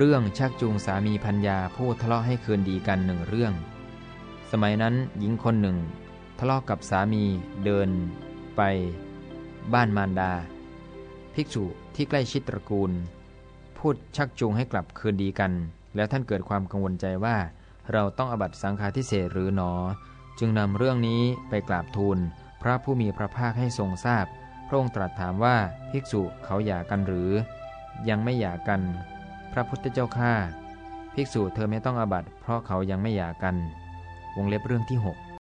เรื่องชักจูงสามีพัญญาผู้ทะเลาะให้คืนดีกันหนึ่งเรื่อง สมัยนั้นหญิงคนหนึ่ง ทะเลาะกับสามีเดิน ไป บ้านมารดา ภิกษุที่ใกล้ชิดตระกูล พูดชักจูงให้กลับคืนดีกัน แล้วท่านเกิดความกังวลใจว่า เราต้องอบัตสังฆาทิเศษหรือหนอ จึงนำเรื่องนี้ไปกราบทูล พระผู้มีพระภาคให้ทรงทราบพระองค์ตรัสถามว่าภิกษุเขาหย่ากันหรือ ยังไม่หย่ากัน พระพุทธเจ้าข้าภิกษุเธอไม่ต้องอาบัตเพราะเขายังไม่หย่ากัน วงเล็บเรื่องที่ 6